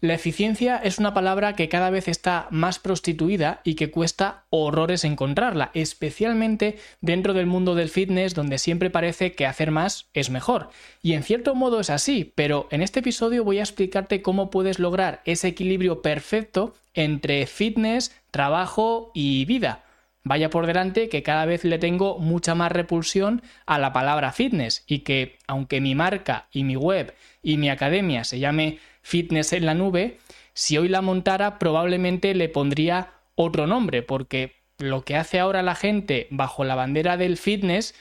La eficiencia es una palabra que cada vez está más prostituida y que cuesta horrores encontrarla, especialmente dentro del mundo del fitness donde siempre parece que hacer más es mejor. Y en cierto modo es así, pero en este episodio voy a explicarte cómo puedes lograr ese equilibrio perfecto entre fitness, trabajo y vida. Vaya por delante que cada vez le tengo mucha más repulsión a la palabra fitness y que aunque mi marca y mi web y mi academia se llame fitness en la nube, si hoy la montara probablemente le pondría otro nombre, porque lo que hace ahora la gente bajo la bandera del fitness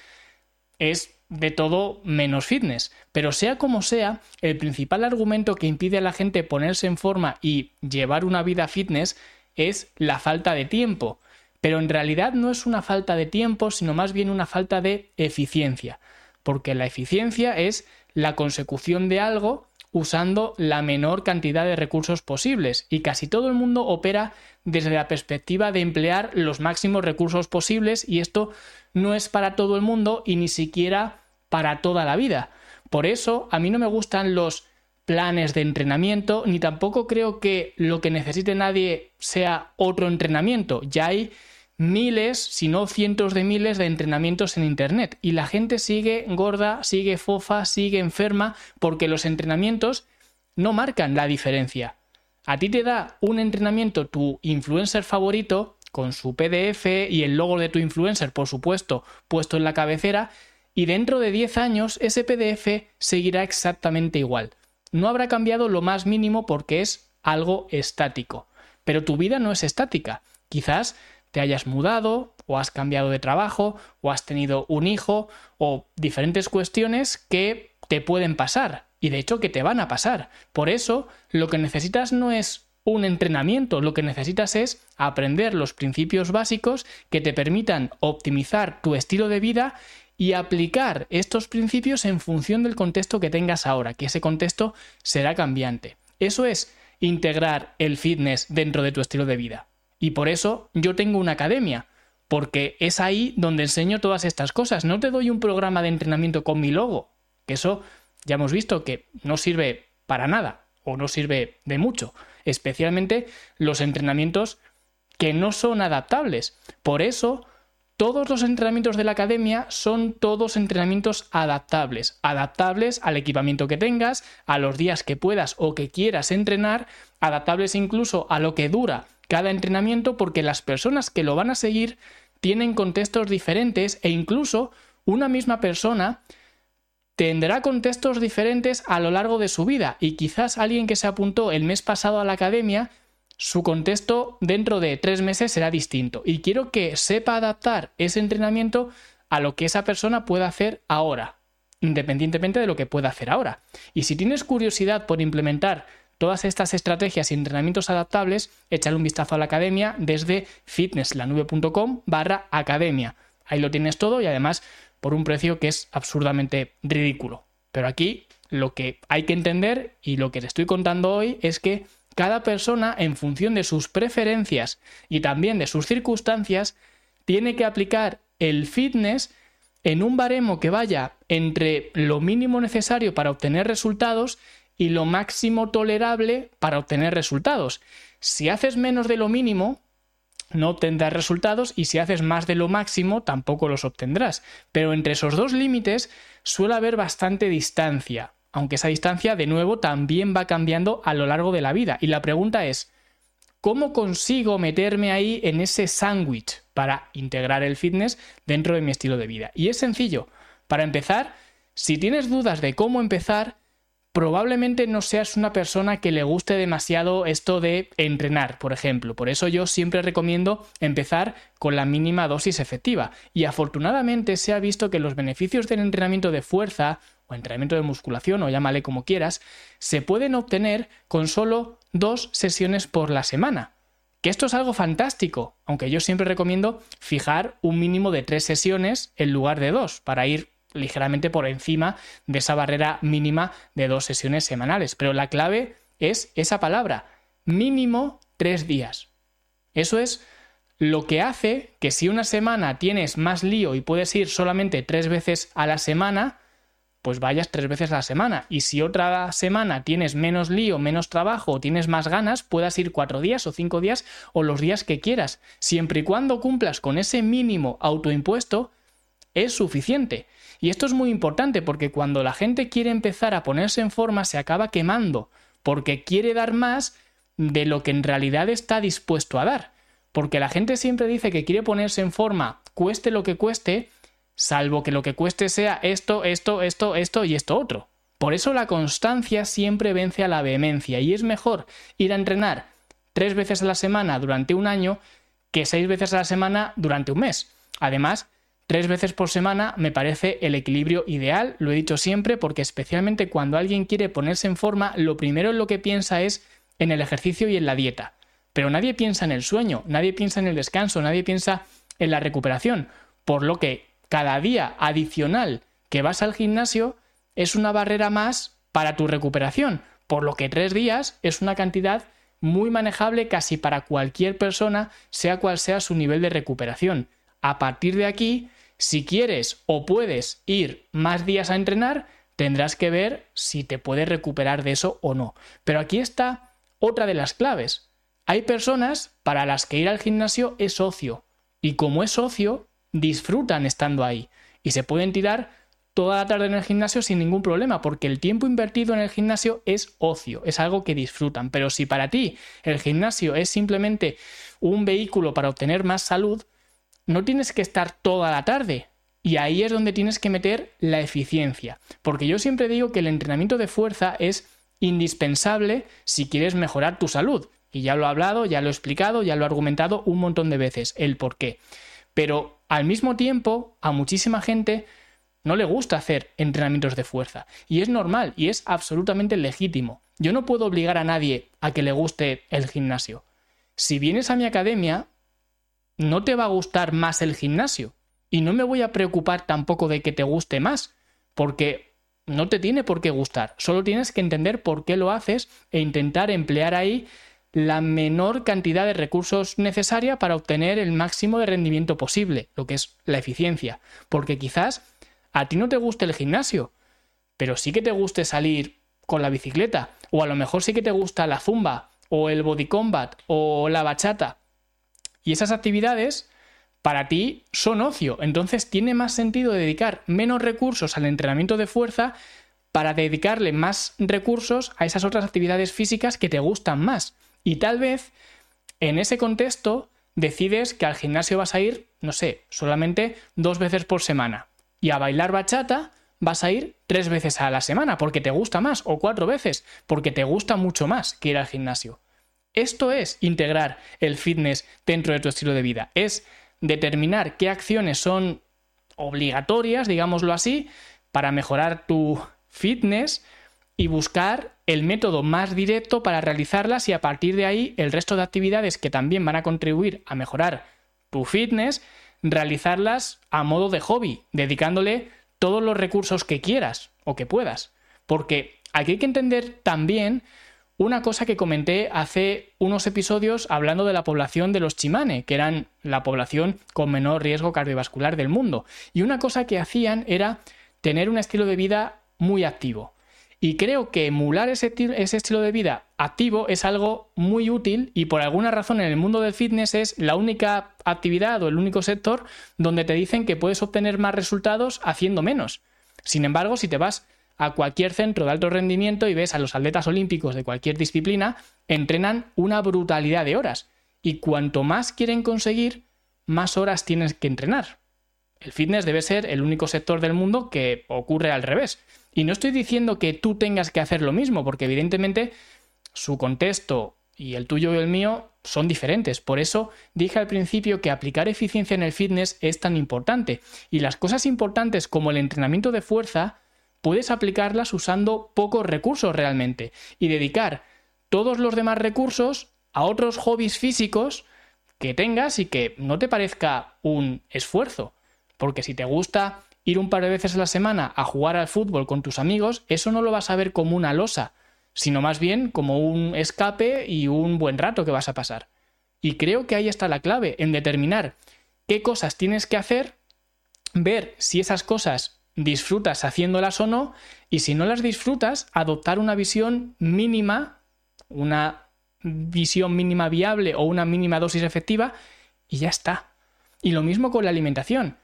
es de todo menos fitness. Pero sea como sea, el principal argumento que impide a la gente ponerse en forma y llevar una vida fitness es la falta de tiempo. Pero en realidad no es una falta de tiempo, sino más bien una falta de eficiencia. Porque la eficiencia es la consecución de algo usando la menor cantidad de recursos posibles y casi todo el mundo opera desde la perspectiva de emplear los máximos recursos posibles y esto no es para todo el mundo y ni siquiera para toda la vida. Por eso a mí no me gustan los planes de entrenamiento ni tampoco creo que lo que necesite nadie sea otro entrenamiento. Ya hay miles, si no cientos de miles de entrenamientos en Internet. Y la gente sigue gorda, sigue fofa, sigue enferma, porque los entrenamientos no marcan la diferencia. A ti te da un entrenamiento tu influencer favorito, con su PDF y el logo de tu influencer, por supuesto, puesto en la cabecera, y dentro de 10 años ese PDF seguirá exactamente igual. No habrá cambiado lo más mínimo porque es algo estático. Pero tu vida no es estática. Quizás te hayas mudado o has cambiado de trabajo o has tenido un hijo o diferentes cuestiones que te pueden pasar y de hecho que te van a pasar. Por eso lo que necesitas no es un entrenamiento, lo que necesitas es aprender los principios básicos que te permitan optimizar tu estilo de vida y aplicar estos principios en función del contexto que tengas ahora, que ese contexto será cambiante. Eso es integrar el fitness dentro de tu estilo de vida. Y por eso yo tengo una academia, porque es ahí donde enseño todas estas cosas. No te doy un programa de entrenamiento con mi logo, que eso ya hemos visto que no sirve para nada o no sirve de mucho, especialmente los entrenamientos que no son adaptables. Por eso, todos los entrenamientos de la academia son todos entrenamientos adaptables, adaptables al equipamiento que tengas, a los días que puedas o que quieras entrenar, adaptables incluso a lo que dura cada entrenamiento porque las personas que lo van a seguir tienen contextos diferentes e incluso una misma persona tendrá contextos diferentes a lo largo de su vida. Y quizás alguien que se apuntó el mes pasado a la academia, su contexto dentro de tres meses será distinto y quiero que sepa adaptar ese entrenamiento a lo que esa persona pueda hacer ahora, independientemente de lo que pueda hacer ahora. Y si tienes curiosidad por implementar Todas estas estrategias y entrenamientos adaptables, échale un vistazo a la academia desde fitnesslanube.com barra academia. Ahí lo tienes todo y además por un precio que es absurdamente ridículo. Pero aquí lo que hay que entender y lo que te estoy contando hoy es que cada persona, en función de sus preferencias y también de sus circunstancias, tiene que aplicar el fitness en un baremo que vaya entre lo mínimo necesario para obtener resultados y lo máximo tolerable para obtener resultados. Si haces menos de lo mínimo, no obtendrás resultados y si haces más de lo máximo, tampoco los obtendrás. Pero entre esos dos límites suele haber bastante distancia, aunque esa distancia de nuevo también va cambiando a lo largo de la vida. Y la pregunta es, ¿cómo consigo meterme ahí en ese sándwich para integrar el fitness dentro de mi estilo de vida? Y es sencillo. Para empezar, si tienes dudas de cómo empezar, probablemente no seas una persona que le guste demasiado esto de entrenar, por ejemplo. Por eso yo siempre recomiendo empezar con la mínima dosis efectiva. Y afortunadamente se ha visto que los beneficios del entrenamiento de fuerza o entrenamiento de musculación, o llámale como quieras, se pueden obtener con solo dos sesiones por la semana. Que esto es algo fantástico, aunque yo siempre recomiendo fijar un mínimo de tres sesiones en lugar de dos, para ir ligeramente por encima de esa barrera mínima de dos sesiones semanales. Pero la clave es esa palabra, mínimo tres días. Eso es lo que hace que si una semana tienes más lío y puedes ir solamente tres veces a la semana, pues vayas tres veces a la semana. Y si otra semana tienes menos lío, menos trabajo o tienes más ganas, puedas ir cuatro días o cinco días o los días que quieras. Siempre y cuando cumplas con ese mínimo autoimpuesto, es suficiente. Y esto es muy importante porque cuando la gente quiere empezar a ponerse en forma se acaba quemando porque quiere dar más de lo que en realidad está dispuesto a dar. Porque la gente siempre dice que quiere ponerse en forma, cueste lo que cueste, salvo que lo que cueste sea esto, esto, esto, esto y esto otro. Por eso la constancia siempre vence a la vehemencia y es mejor ir a entrenar tres veces a la semana durante un año que seis veces a la semana durante un mes. Además, Tres veces por semana me parece el equilibrio ideal, lo he dicho siempre, porque especialmente cuando alguien quiere ponerse en forma, lo primero en lo que piensa es en el ejercicio y en la dieta. Pero nadie piensa en el sueño, nadie piensa en el descanso, nadie piensa en la recuperación. Por lo que cada día adicional que vas al gimnasio es una barrera más para tu recuperación. Por lo que tres días es una cantidad muy manejable casi para cualquier persona, sea cual sea su nivel de recuperación. A partir de aquí, si quieres o puedes ir más días a entrenar, tendrás que ver si te puedes recuperar de eso o no. Pero aquí está otra de las claves. Hay personas para las que ir al gimnasio es ocio. Y como es ocio, disfrutan estando ahí. Y se pueden tirar toda la tarde en el gimnasio sin ningún problema, porque el tiempo invertido en el gimnasio es ocio, es algo que disfrutan. Pero si para ti el gimnasio es simplemente un vehículo para obtener más salud, no tienes que estar toda la tarde. Y ahí es donde tienes que meter la eficiencia. Porque yo siempre digo que el entrenamiento de fuerza es indispensable si quieres mejorar tu salud. Y ya lo he hablado, ya lo he explicado, ya lo he argumentado un montón de veces, el por qué. Pero al mismo tiempo, a muchísima gente no le gusta hacer entrenamientos de fuerza. Y es normal y es absolutamente legítimo. Yo no puedo obligar a nadie a que le guste el gimnasio. Si vienes a mi academia, no te va a gustar más el gimnasio. Y no me voy a preocupar tampoco de que te guste más, porque no te tiene por qué gustar. Solo tienes que entender por qué lo haces e intentar emplear ahí la menor cantidad de recursos necesaria para obtener el máximo de rendimiento posible, lo que es la eficiencia. Porque quizás a ti no te guste el gimnasio, pero sí que te guste salir con la bicicleta, o a lo mejor sí que te gusta la zumba, o el body combat, o la bachata. Y esas actividades para ti son ocio. Entonces tiene más sentido dedicar menos recursos al entrenamiento de fuerza para dedicarle más recursos a esas otras actividades físicas que te gustan más. Y tal vez en ese contexto decides que al gimnasio vas a ir, no sé, solamente dos veces por semana. Y a bailar bachata vas a ir tres veces a la semana porque te gusta más, o cuatro veces porque te gusta mucho más que ir al gimnasio. Esto es integrar el fitness dentro de tu estilo de vida. Es determinar qué acciones son obligatorias, digámoslo así, para mejorar tu fitness y buscar el método más directo para realizarlas y a partir de ahí el resto de actividades que también van a contribuir a mejorar tu fitness, realizarlas a modo de hobby, dedicándole todos los recursos que quieras o que puedas. Porque aquí hay que entender también una cosa que comenté hace unos episodios hablando de la población de los chimane, que eran la población con menor riesgo cardiovascular del mundo. Y una cosa que hacían era tener un estilo de vida muy activo. Y creo que emular ese, ese, estilo de vida activo es algo muy útil y por alguna razón en el mundo del fitness es la única actividad o el único sector donde te dicen que puedes obtener más resultados haciendo menos. Sin embargo, si te vas a cualquier centro de alto rendimiento y ves a los atletas olímpicos de cualquier disciplina, entrenan una brutalidad de horas. Y cuanto más quieren conseguir, más horas tienes que entrenar. El fitness debe ser el único sector del mundo que ocurre al revés. Y no estoy diciendo que tú tengas que hacer lo mismo, porque evidentemente su contexto y el tuyo y el mío son diferentes. Por eso dije al principio que aplicar eficiencia en el fitness es tan importante. Y las cosas importantes como el entrenamiento de fuerza puedes aplicarlas usando pocos recursos realmente y dedicar todos los demás recursos a otros hobbies físicos que tengas y que no te parezca un esfuerzo. Porque si te gusta ir un par de veces a la semana a jugar al fútbol con tus amigos, eso no lo vas a ver como una losa, sino más bien como un escape y un buen rato que vas a pasar. Y creo que ahí está la clave, en determinar qué cosas tienes que hacer, ver si esas cosas disfrutas haciéndolas o no, y si no las disfrutas, adoptar una visión mínima, una visión mínima viable o una mínima dosis efectiva, y ya está. Y lo mismo con la alimentación.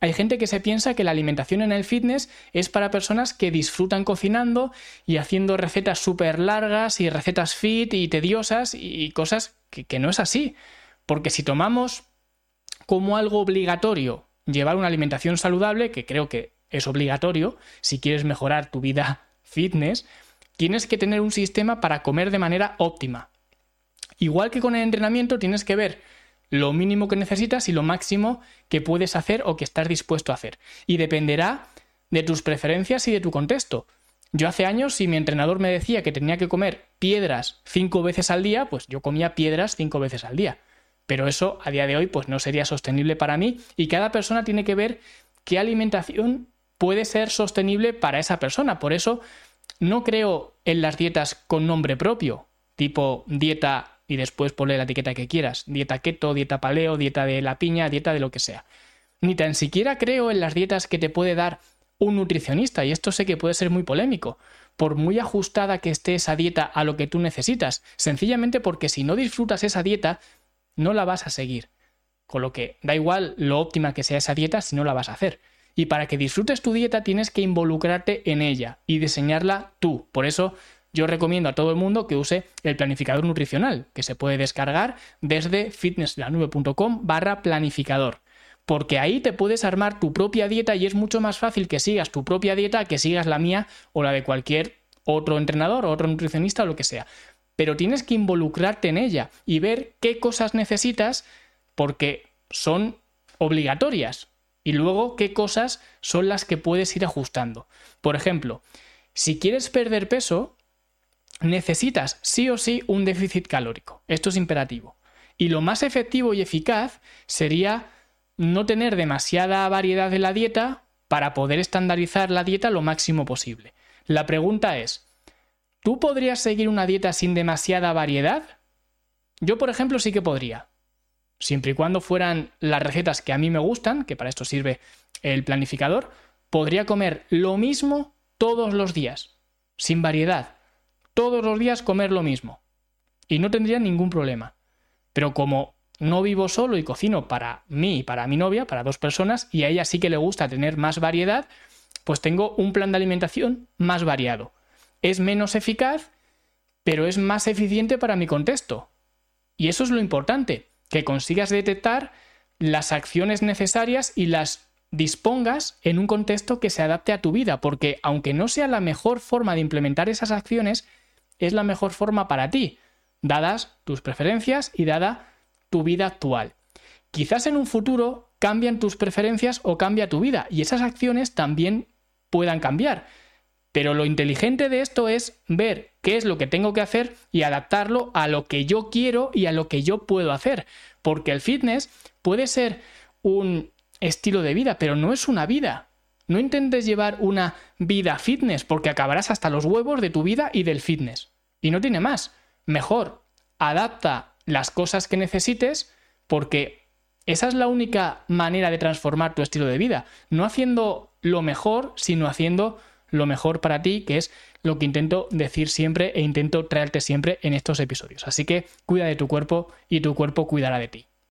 Hay gente que se piensa que la alimentación en el fitness es para personas que disfrutan cocinando y haciendo recetas súper largas y recetas fit y tediosas y cosas que, no es así. Porque si tomamos como algo obligatorio llevar una alimentación saludable, que creo que es obligatorio, si quieres mejorar tu vida fitness, tienes que tener un sistema para comer de manera óptima. Igual que con el entrenamiento, tienes que ver lo mínimo que necesitas y lo máximo que puedes hacer o que estás dispuesto a hacer. Y dependerá de tus preferencias y de tu contexto. Yo hace años, si mi entrenador me decía que tenía que comer piedras cinco veces al día, pues yo comía piedras cinco veces al día. Pero eso a día de hoy pues no sería sostenible para mí y cada persona tiene que ver qué alimentación puede ser sostenible para esa persona. Por eso no creo en las dietas con nombre propio, tipo dieta y después ponle la etiqueta que quieras. Dieta keto, dieta paleo, dieta de la piña, dieta de lo que sea. Ni tan siquiera creo en las dietas que te puede dar un nutricionista, y esto sé que puede ser muy polémico, por muy ajustada que esté esa dieta a lo que tú necesitas, sencillamente porque si no disfrutas esa dieta, no la vas a seguir. Con lo que da igual lo óptima que sea esa dieta si no la vas a hacer. Y para que disfrutes tu dieta tienes que involucrarte en ella y diseñarla tú. Por eso yo recomiendo a todo el mundo que use el planificador nutricional, que se puede descargar desde fitnesslanube.com barra planificador. Porque ahí te puedes armar tu propia dieta y es mucho más fácil que sigas tu propia dieta que sigas la mía o la de cualquier otro entrenador, otro nutricionista o lo que sea. Pero tienes que involucrarte en ella y ver qué cosas necesitas porque son obligatorias y luego qué cosas son las que puedes ir ajustando. Por ejemplo, si quieres perder peso, necesitas sí o sí un déficit calórico. Esto es imperativo. Y lo más efectivo y eficaz sería no tener demasiada variedad en la dieta para poder estandarizar la dieta lo máximo posible. La pregunta es, ¿tú podrías seguir una dieta sin demasiada variedad? Yo, por ejemplo, sí que podría. Siempre y cuando fueran las recetas que a mí me gustan, que para esto sirve el planificador, podría comer lo mismo todos los días, sin variedad, todos los días comer lo mismo. Y no tendría ningún problema. Pero como no vivo solo y cocino para mí y para mi novia, para dos personas, y a ella sí que le gusta tener más variedad, pues tengo un plan de alimentación más variado. Es menos eficaz, pero es más eficiente para mi contexto. Y eso es lo importante, que consigas detectar las acciones necesarias y las dispongas en un contexto que se adapte a tu vida, porque aunque no sea la mejor forma de implementar esas acciones, es la mejor forma para ti, dadas tus preferencias y dada tu vida actual. Quizás en un futuro cambian tus preferencias o cambia tu vida y esas acciones también puedan cambiar. Pero lo inteligente de esto es ver qué es lo que tengo que hacer y adaptarlo a lo que yo quiero y a lo que yo puedo hacer. Porque el fitness puede ser un estilo de vida, pero no es una vida. No intentes llevar una vida fitness porque acabarás hasta los huevos de tu vida y del fitness. Y no tiene más. Mejor, adapta las cosas que necesites porque esa es la única manera de transformar tu estilo de vida. No haciendo lo mejor, sino haciendo lo mejor para ti, que es lo que intento decir siempre e intento traerte siempre en estos episodios. Así que cuida de tu cuerpo y tu cuerpo cuidará de ti.